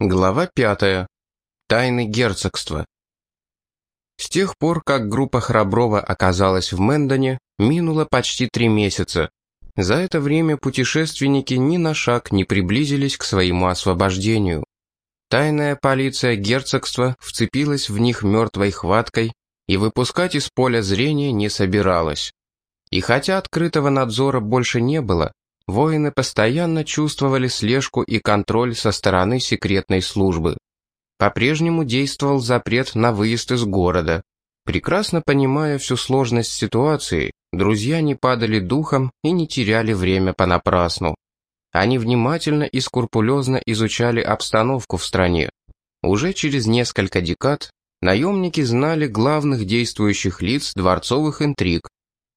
Глава пятая. Тайны герцогства. С тех пор, как группа Храброва оказалась в Мэндоне, минуло почти три месяца. За это время путешественники ни на шаг не приблизились к своему освобождению. Тайная полиция герцогства вцепилась в них мертвой хваткой и выпускать из поля зрения не собиралась. И хотя открытого надзора больше не было, воины постоянно чувствовали слежку и контроль со стороны секретной службы. По-прежнему действовал запрет на выезд из города. Прекрасно понимая всю сложность ситуации, друзья не падали духом и не теряли время понапрасну. Они внимательно и скрупулезно изучали обстановку в стране. Уже через несколько декад наемники знали главных действующих лиц дворцовых интриг.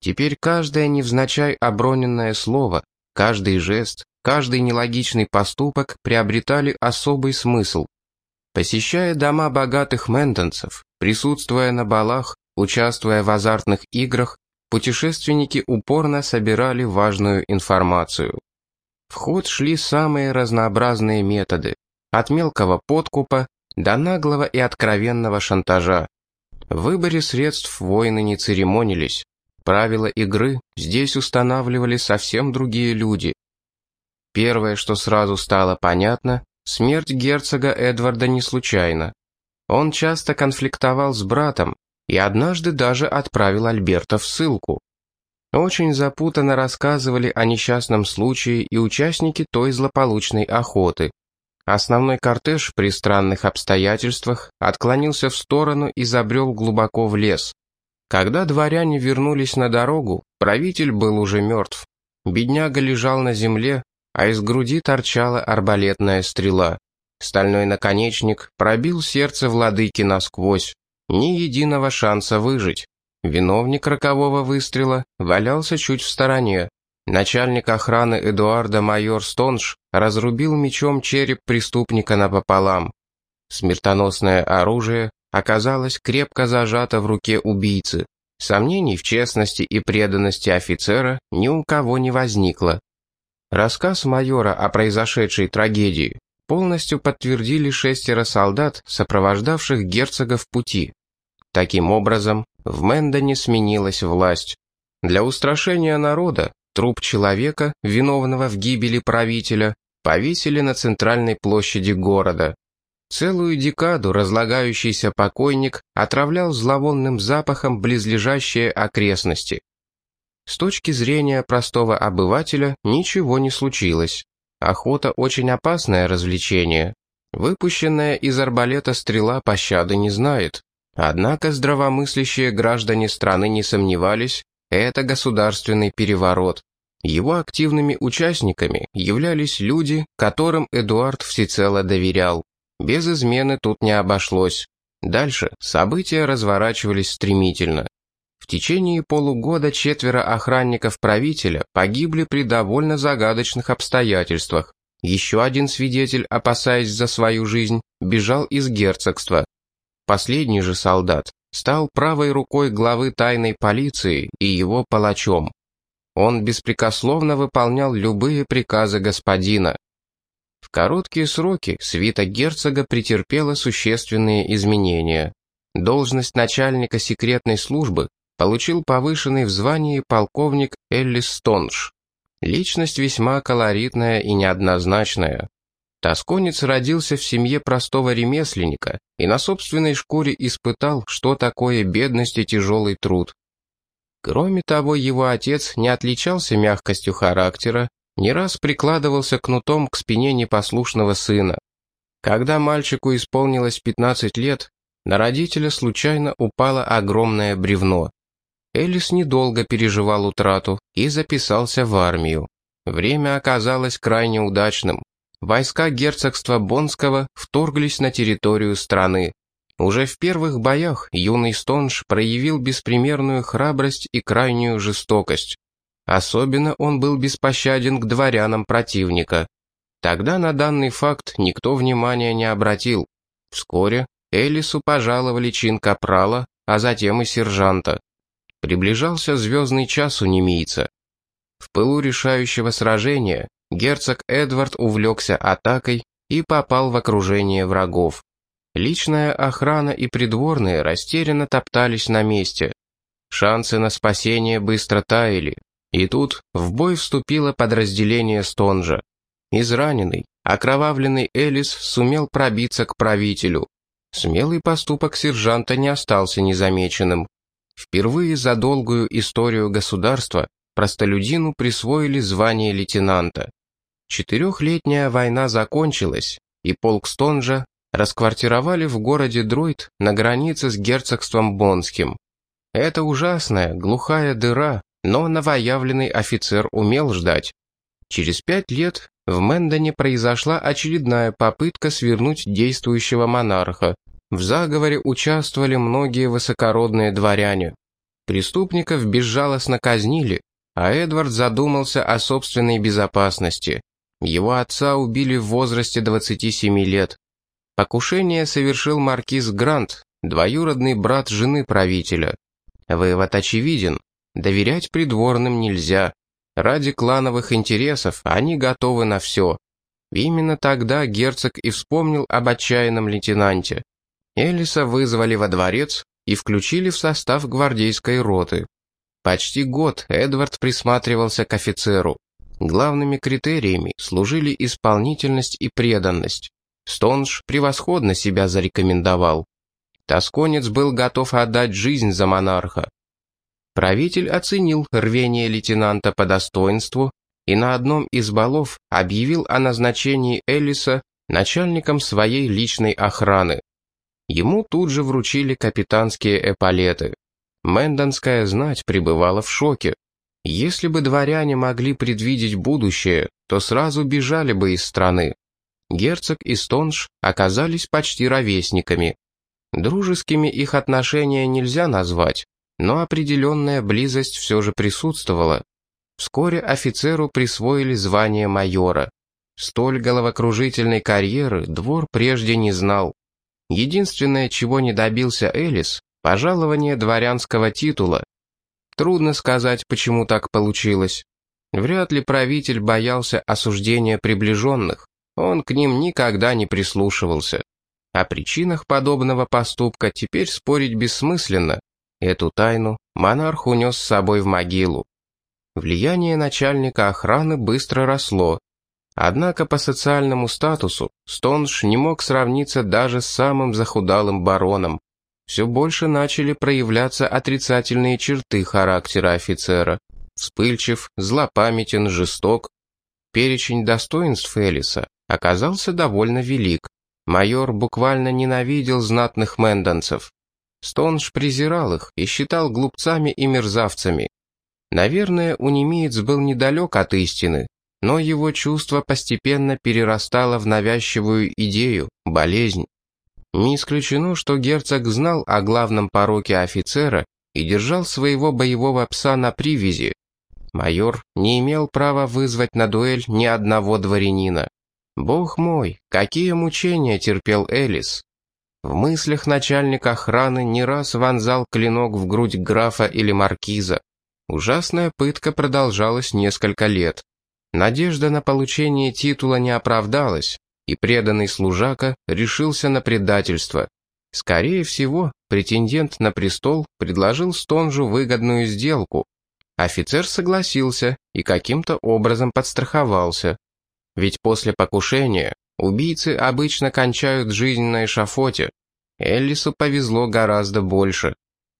Теперь каждое невзначай оброненное слово, Каждый жест, каждый нелогичный поступок приобретали особый смысл. Посещая дома богатых мендонцев, присутствуя на балах, участвуя в азартных играх, путешественники упорно собирали важную информацию. В ход шли самые разнообразные методы, от мелкого подкупа до наглого и откровенного шантажа. В выборе средств воины не церемонились, Правила игры здесь устанавливали совсем другие люди. Первое, что сразу стало понятно, смерть герцога Эдварда не случайна. Он часто конфликтовал с братом и однажды даже отправил Альберта в ссылку. Очень запутанно рассказывали о несчастном случае и участники той злополучной охоты. Основной кортеж при странных обстоятельствах отклонился в сторону и забрел глубоко в лес. Когда дворяне вернулись на дорогу, правитель был уже мертв. Бедняга лежал на земле, а из груди торчала арбалетная стрела. Стальной наконечник пробил сердце владыки насквозь. Ни единого шанса выжить. Виновник рокового выстрела валялся чуть в стороне. Начальник охраны Эдуарда майор Стонж разрубил мечом череп преступника напополам. Смертоносное оружие оказалась крепко зажата в руке убийцы. Сомнений в честности и преданности офицера ни у кого не возникло. Рассказ майора о произошедшей трагедии полностью подтвердили шестеро солдат, сопровождавших герцога в пути. Таким образом, в Мэндоне сменилась власть. Для устрашения народа труп человека, виновного в гибели правителя, повесили на центральной площади города. Целую декаду разлагающийся покойник отравлял зловонным запахом близлежащие окрестности. С точки зрения простого обывателя ничего не случилось. Охота очень опасное развлечение. Выпущенная из арбалета стрела пощады не знает. Однако здравомыслящие граждане страны не сомневались, это государственный переворот. Его активными участниками являлись люди, которым Эдуард всецело доверял. Без измены тут не обошлось. Дальше события разворачивались стремительно. В течение полугода четверо охранников правителя погибли при довольно загадочных обстоятельствах. Еще один свидетель, опасаясь за свою жизнь, бежал из герцогства. Последний же солдат стал правой рукой главы тайной полиции и его палачом. Он беспрекословно выполнял любые приказы господина. Короткие сроки свита герцога претерпела существенные изменения. Должность начальника секретной службы получил повышенный в звании полковник Эллис Стонж. Личность весьма колоритная и неоднозначная. Тосконец родился в семье простого ремесленника и на собственной шкуре испытал, что такое бедность и тяжелый труд. Кроме того, его отец не отличался мягкостью характера не раз прикладывался кнутом к спине непослушного сына. Когда мальчику исполнилось 15 лет, на родителя случайно упало огромное бревно. Элис недолго переживал утрату и записался в армию. Время оказалось крайне удачным. Войска герцогства Бонского вторглись на территорию страны. Уже в первых боях юный Стонж проявил беспримерную храбрость и крайнюю жестокость. Особенно он был беспощаден к дворянам противника. Тогда на данный факт никто внимания не обратил. Вскоре Элису пожаловали чин капрала, а затем и сержанта. Приближался звездный час у немийца. В пылу решающего сражения герцог Эдвард увлекся атакой и попал в окружение врагов. Личная охрана и придворные растерянно топтались на месте. Шансы на спасение быстро таяли, и тут в бой вступило подразделение Стонжа. Израненный, окровавленный Элис сумел пробиться к правителю. Смелый поступок сержанта не остался незамеченным. Впервые за долгую историю государства простолюдину присвоили звание лейтенанта. Четырехлетняя война закончилась, и полк Стонжа расквартировали в городе Друйд на границе с герцогством Бонским. Это ужасная, глухая дыра, но новоявленный офицер умел ждать. Через пять лет в Мэндоне произошла очередная попытка свернуть действующего монарха. В заговоре участвовали многие высокородные дворяне. Преступников безжалостно казнили, а Эдвард задумался о собственной безопасности. Его отца убили в возрасте 27 лет. Покушение совершил маркиз Грант, двоюродный брат жены правителя. Вывод очевиден. Доверять придворным нельзя. Ради клановых интересов они готовы на все. Именно тогда герцог и вспомнил об отчаянном лейтенанте. Элиса вызвали во дворец и включили в состав гвардейской роты. Почти год Эдвард присматривался к офицеру. Главными критериями служили исполнительность и преданность. Стонж превосходно себя зарекомендовал. Тосконец был готов отдать жизнь за монарха. Правитель оценил рвение лейтенанта по достоинству и на одном из балов объявил о назначении Элиса начальником своей личной охраны. Ему тут же вручили капитанские эполеты. Мэндонская знать пребывала в шоке. Если бы дворяне могли предвидеть будущее, то сразу бежали бы из страны. Герцог и Стонж оказались почти ровесниками. Дружескими их отношения нельзя назвать, но определенная близость все же присутствовала. Вскоре офицеру присвоили звание майора. Столь головокружительной карьеры двор прежде не знал. Единственное, чего не добился Элис, пожалование дворянского титула. Трудно сказать, почему так получилось. Вряд ли правитель боялся осуждения приближенных. Он к ним никогда не прислушивался. О причинах подобного поступка теперь спорить бессмысленно. Эту тайну монарх унес с собой в могилу. Влияние начальника охраны быстро росло. Однако по социальному статусу Стонж не мог сравниться даже с самым захудалым бароном. Все больше начали проявляться отрицательные черты характера офицера. Вспыльчив, злопамятен, жесток. Перечень достоинств Элиса оказался довольно велик. Майор буквально ненавидел знатных мэндонцев. Стонж презирал их и считал глупцами и мерзавцами. Наверное, у немиец был недалек от истины, но его чувство постепенно перерастало в навязчивую идею, болезнь. Не исключено, что герцог знал о главном пороке офицера и держал своего боевого пса на привязи. Майор не имел права вызвать на дуэль ни одного дворянина. Бог мой, какие мучения терпел Элис. В мыслях начальник охраны не раз вонзал клинок в грудь графа или маркиза. Ужасная пытка продолжалась несколько лет. Надежда на получение титула не оправдалась, и преданный служака решился на предательство. Скорее всего, претендент на престол предложил Стонжу выгодную сделку. Офицер согласился и каким-то образом подстраховался. Ведь после покушения убийцы обычно кончают жизнь на эшафоте. Эллису повезло гораздо больше.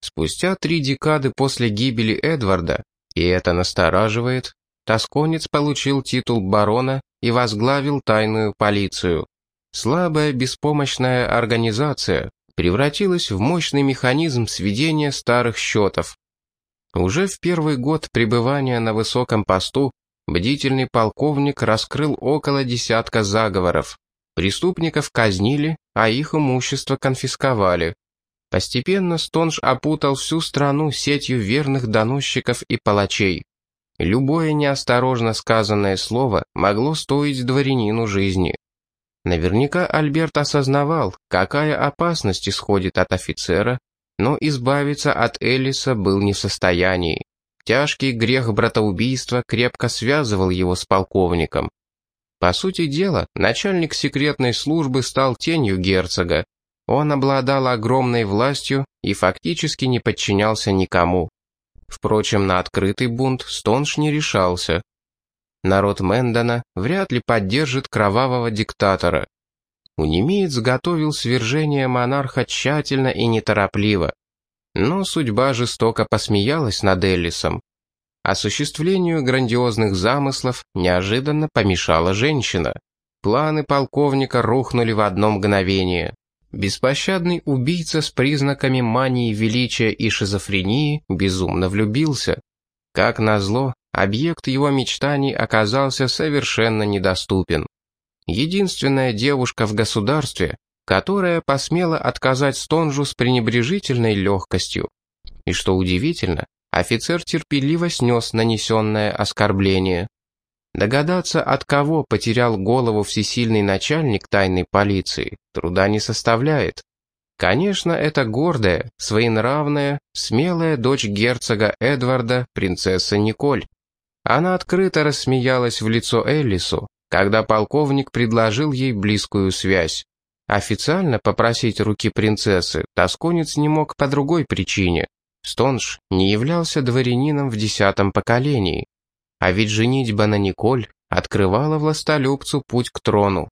Спустя три декады после гибели Эдварда, и это настораживает, Тосконец получил титул барона и возглавил тайную полицию. Слабая, беспомощная организация превратилась в мощный механизм сведения старых счетов. Уже в первый год пребывания на высоком посту бдительный полковник раскрыл около десятка заговоров. Преступников казнили, а их имущество конфисковали. Постепенно Стонж опутал всю страну сетью верных доносчиков и палачей. Любое неосторожно сказанное слово могло стоить дворянину жизни. Наверняка Альберт осознавал, какая опасность исходит от офицера, но избавиться от Элиса был не в состоянии. Тяжкий грех братоубийства крепко связывал его с полковником. По сути дела, начальник секретной службы стал тенью герцога. Он обладал огромной властью и фактически не подчинялся никому. Впрочем, на открытый бунт Стонж не решался. Народ Мэндона вряд ли поддержит кровавого диктатора. Унемеец готовил свержение монарха тщательно и неторопливо. Но судьба жестоко посмеялась над Эллисом. Осуществлению грандиозных замыслов неожиданно помешала женщина. Планы полковника рухнули в одно мгновение. Беспощадный убийца с признаками мании величия и шизофрении безумно влюбился. Как назло, объект его мечтаний оказался совершенно недоступен. Единственная девушка в государстве, которая посмела отказать Стонжу с пренебрежительной легкостью. И что удивительно, офицер терпеливо снес нанесенное оскорбление. Догадаться, от кого потерял голову всесильный начальник тайной полиции, труда не составляет. Конечно, это гордая, своенравная, смелая дочь герцога Эдварда, принцесса Николь. Она открыто рассмеялась в лицо Эллису, когда полковник предложил ей близкую связь. Официально попросить руки принцессы тосконец не мог по другой причине. Стонж не являлся дворянином в десятом поколении. А ведь женитьба на Николь открывала властолюбцу путь к трону.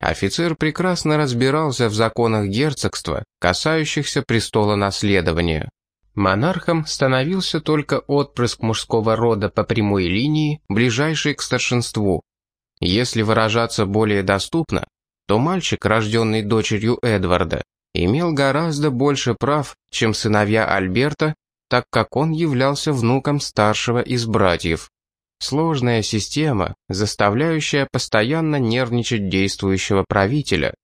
Офицер прекрасно разбирался в законах герцогства, касающихся престола наследования. Монархом становился только отпрыск мужского рода по прямой линии, ближайший к старшинству. Если выражаться более доступно, то мальчик, рожденный дочерью Эдварда, имел гораздо больше прав, чем сыновья Альберта, так как он являлся внуком старшего из братьев. Сложная система, заставляющая постоянно нервничать действующего правителя.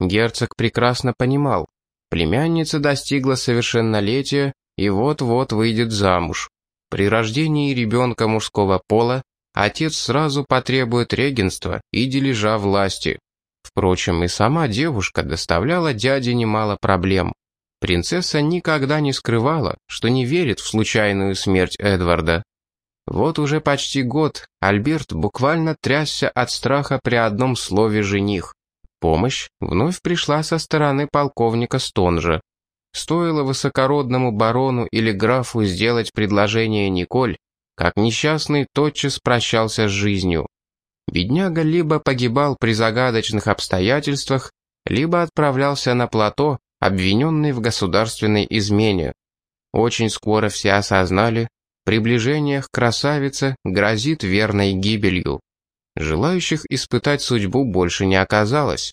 Герцог прекрасно понимал, племянница достигла совершеннолетия и вот-вот выйдет замуж. При рождении ребенка мужского пола отец сразу потребует регенства и дележа власти. Впрочем, и сама девушка доставляла дяде немало проблем. Принцесса никогда не скрывала, что не верит в случайную смерть Эдварда. Вот уже почти год Альберт буквально трясся от страха при одном слове «жених». Помощь вновь пришла со стороны полковника Стонжа. Стоило высокородному барону или графу сделать предложение Николь, как несчастный тотчас прощался с жизнью. Бедняга либо погибал при загадочных обстоятельствах, либо отправлялся на плато, обвиненный в государственной измене. Очень скоро все осознали, приближение к грозит верной гибелью. Желающих испытать судьбу больше не оказалось.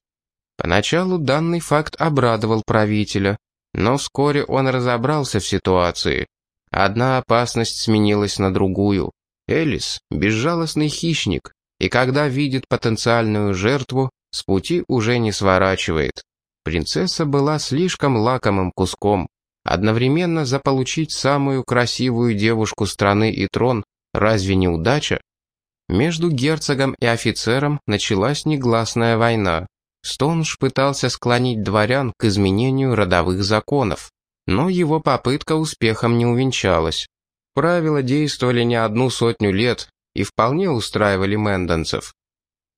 Поначалу данный факт обрадовал правителя, но вскоре он разобрался в ситуации. Одна опасность сменилась на другую. Элис – безжалостный хищник, и когда видит потенциальную жертву, с пути уже не сворачивает. Принцесса была слишком лакомым куском. Одновременно заполучить самую красивую девушку страны и трон разве не удача? Между герцогом и офицером началась негласная война. Стонж пытался склонить дворян к изменению родовых законов, но его попытка успехом не увенчалась. Правила действовали не одну сотню лет, и вполне устраивали мэндонцев.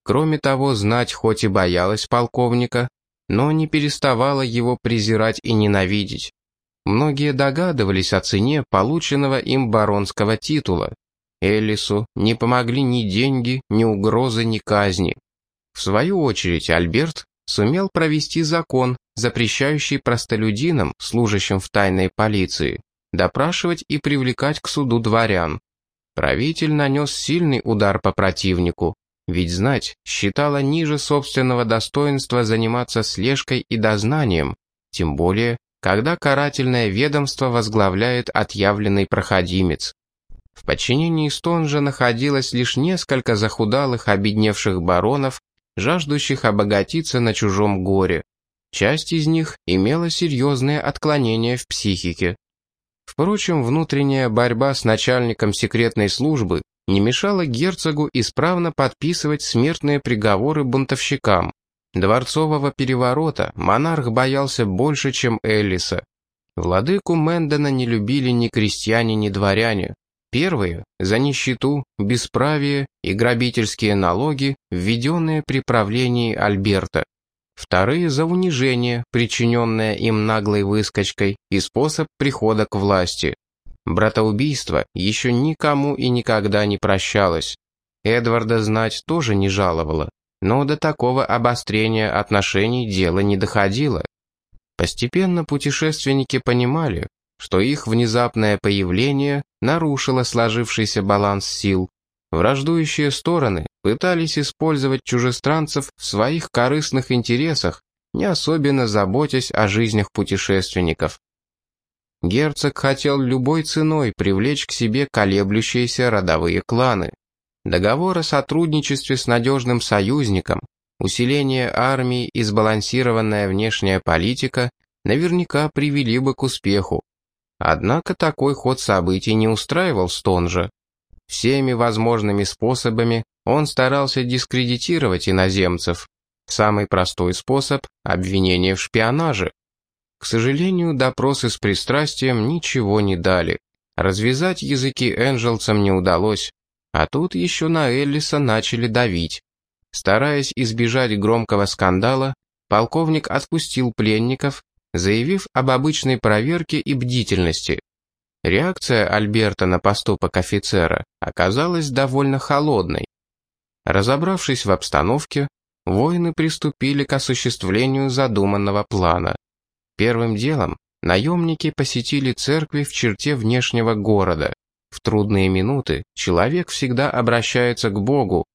Кроме того, знать хоть и боялась полковника, но не переставала его презирать и ненавидеть. Многие догадывались о цене полученного им баронского титула. Элису не помогли ни деньги, ни угрозы, ни казни. В свою очередь Альберт сумел провести закон, запрещающий простолюдинам, служащим в тайной полиции, допрашивать и привлекать к суду дворян. Правитель нанес сильный удар по противнику, ведь знать считала ниже собственного достоинства заниматься слежкой и дознанием, тем более, когда карательное ведомство возглавляет отъявленный проходимец. В подчинении Стонжа находилось лишь несколько захудалых обедневших баронов, жаждущих обогатиться на чужом горе. Часть из них имела серьезные отклонения в психике. Впрочем, внутренняя борьба с начальником секретной службы не мешала герцогу исправно подписывать смертные приговоры бунтовщикам. Дворцового переворота монарх боялся больше, чем Эллиса. Владыку Мэндона не любили ни крестьяне, ни дворяне. Первые – за нищету, бесправие и грабительские налоги, введенные при правлении Альберта. Вторые – за унижение, причиненное им наглой выскочкой, и способ прихода к власти. Братоубийство еще никому и никогда не прощалось. Эдварда знать тоже не жаловало, но до такого обострения отношений дело не доходило. Постепенно путешественники понимали, что их внезапное появление нарушило сложившийся баланс сил. Враждующие стороны пытались использовать чужестранцев в своих корыстных интересах, не особенно заботясь о жизнях путешественников. Герцог хотел любой ценой привлечь к себе колеблющиеся родовые кланы. Договор о сотрудничестве с надежным союзником, усиление армии и сбалансированная внешняя политика наверняка привели бы к успеху. Однако такой ход событий не устраивал Стонжа. Всеми возможными способами он старался дискредитировать иноземцев. Самый простой способ – обвинение в шпионаже. К сожалению, допросы с пристрастием ничего не дали. Развязать языки Энджелсам не удалось. А тут еще на Эллиса начали давить. Стараясь избежать громкого скандала, полковник отпустил пленников заявив об обычной проверке и бдительности. Реакция Альберта на поступок офицера оказалась довольно холодной. Разобравшись в обстановке, воины приступили к осуществлению задуманного плана. Первым делом наемники посетили церкви в черте внешнего города. В трудные минуты человек всегда обращается к Богу.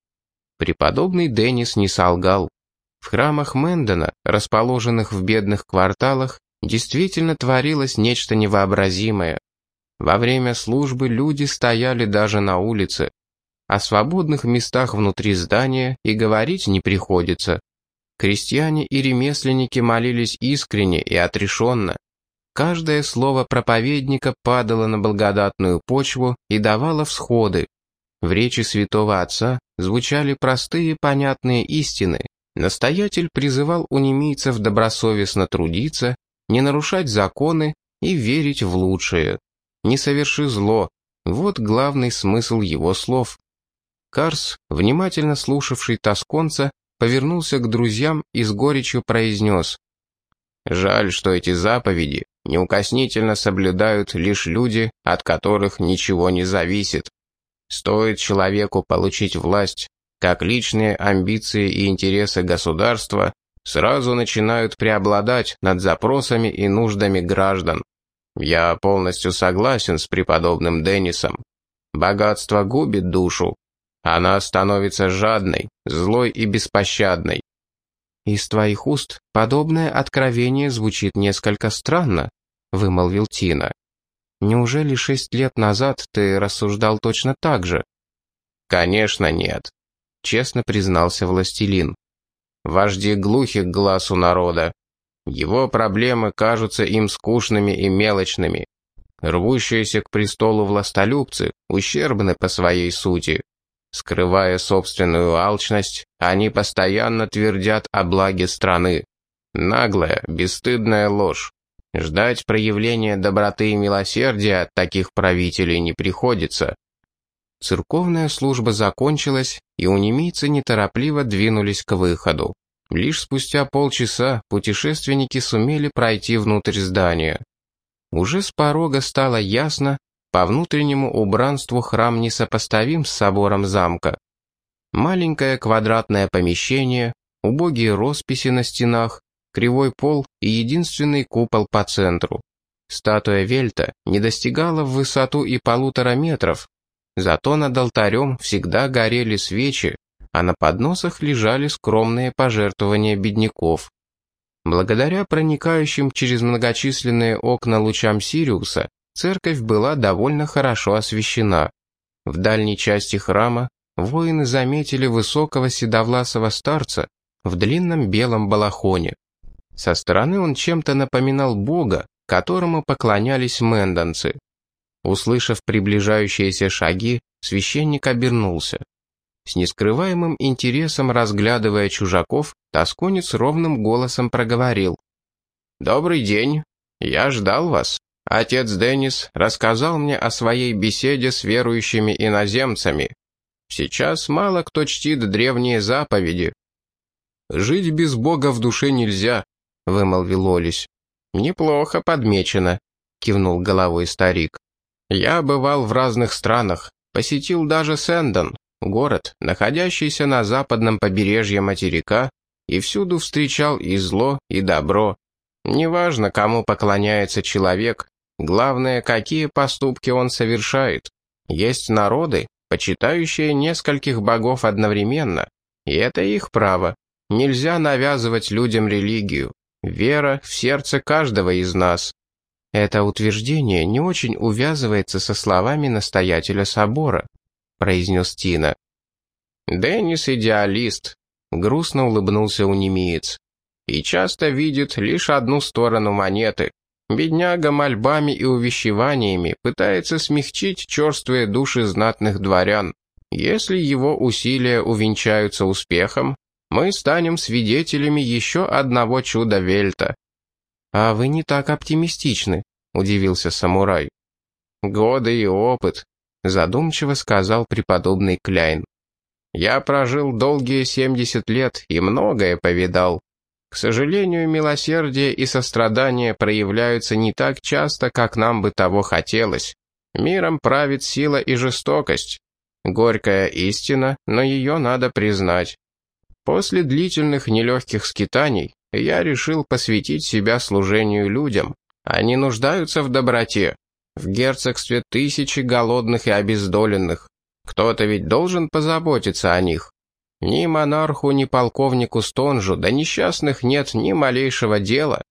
Преподобный Деннис не солгал. В храмах Мэндона, расположенных в бедных кварталах, действительно творилось нечто невообразимое. Во время службы люди стояли даже на улице. О свободных местах внутри здания и говорить не приходится. Крестьяне и ремесленники молились искренне и отрешенно. Каждое слово проповедника падало на благодатную почву и давало всходы. В речи святого отца звучали простые понятные истины, Настоятель призывал у немийцев добросовестно трудиться, не нарушать законы и верить в лучшее. «Не соверши зло» — вот главный смысл его слов. Карс, внимательно слушавший тосконца, повернулся к друзьям и с горечью произнес. «Жаль, что эти заповеди неукоснительно соблюдают лишь люди, от которых ничего не зависит. Стоит человеку получить власть, как личные амбиции и интересы государства сразу начинают преобладать над запросами и нуждами граждан. Я полностью согласен с преподобным Деннисом. Богатство губит душу. Она становится жадной, злой и беспощадной. «Из твоих уст подобное откровение звучит несколько странно», — вымолвил Тина. «Неужели шесть лет назад ты рассуждал точно так же?» «Конечно нет честно признался властелин. Вожди глухих глаз у народа. Его проблемы кажутся им скучными и мелочными. Рвущиеся к престолу властолюбцы ущербны по своей сути. Скрывая собственную алчность, они постоянно твердят о благе страны. Наглая, бесстыдная ложь. Ждать проявления доброты и милосердия от таких правителей не приходится. Церковная служба закончилась, и унимийцы неторопливо двинулись к выходу. Лишь спустя полчаса путешественники сумели пройти внутрь здания. Уже с порога стало ясно, по внутреннему убранству храм несопоставим с собором замка. Маленькое квадратное помещение, убогие росписи на стенах, кривой пол и единственный купол по центру. Статуя Вельта не достигала в высоту и полутора метров, Зато над алтарем всегда горели свечи, а на подносах лежали скромные пожертвования бедняков. Благодаря проникающим через многочисленные окна лучам Сириуса, церковь была довольно хорошо освещена. В дальней части храма воины заметили высокого седовласого старца в длинном белом балахоне. Со стороны он чем-то напоминал бога, которому поклонялись мэндонцы. Услышав приближающиеся шаги, священник обернулся. С нескрываемым интересом разглядывая чужаков, тосконец ровным голосом проговорил. «Добрый день. Я ждал вас. Отец Деннис рассказал мне о своей беседе с верующими иноземцами. Сейчас мало кто чтит древние заповеди. «Жить без Бога в душе нельзя», — вымолвил Олесь. «Неплохо подмечено», — кивнул головой старик. «Я бывал в разных странах, посетил даже Сэндон, город, находящийся на западном побережье материка, и всюду встречал и зло, и добро. Неважно, кому поклоняется человек, главное, какие поступки он совершает. Есть народы, почитающие нескольких богов одновременно, и это их право. Нельзя навязывать людям религию. Вера в сердце каждого из нас. Это утверждение не очень увязывается со словами настоятеля собора, произнес Тина. Деннис идеалист, грустно улыбнулся унемеец. И часто видит лишь одну сторону монеты. Бедняга мольбами и увещеваниями пытается смягчить черствые души знатных дворян. Если его усилия увенчаются успехом, мы станем свидетелями еще одного чуда Вельта. «А вы не так оптимистичны», — удивился самурай. «Годы и опыт», — задумчиво сказал преподобный Кляйн. «Я прожил долгие семьдесят лет и многое повидал. К сожалению, милосердие и сострадание проявляются не так часто, как нам бы того хотелось. Миром правит сила и жестокость. Горькая истина, но ее надо признать. После длительных нелегких скитаний я решил посвятить себя служению людям. Они нуждаются в доброте. В герцогстве тысячи голодных и обездоленных. Кто-то ведь должен позаботиться о них. Ни монарху, ни полковнику Стонжу до несчастных нет ни малейшего дела.